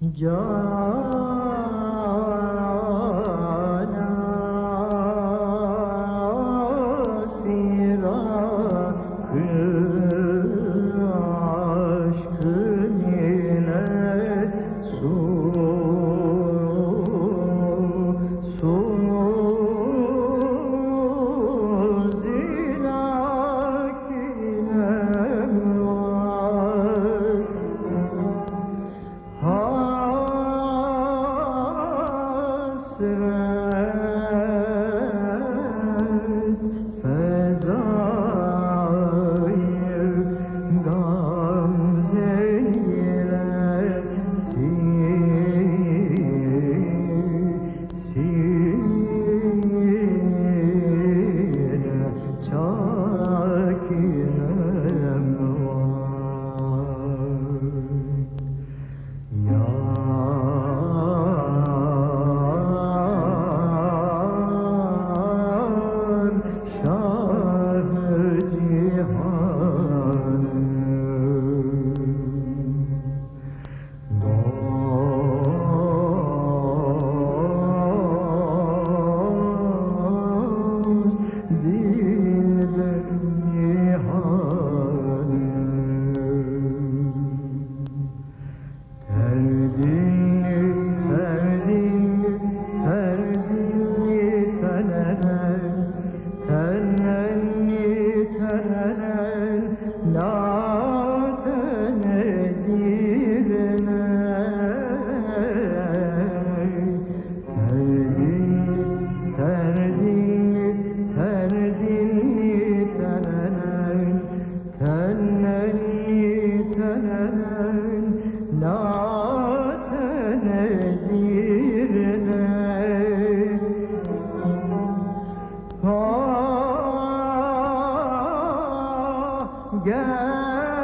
Jaa. será. gel.